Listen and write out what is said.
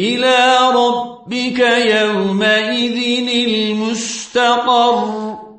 إلى ربك يومئذ المستقر.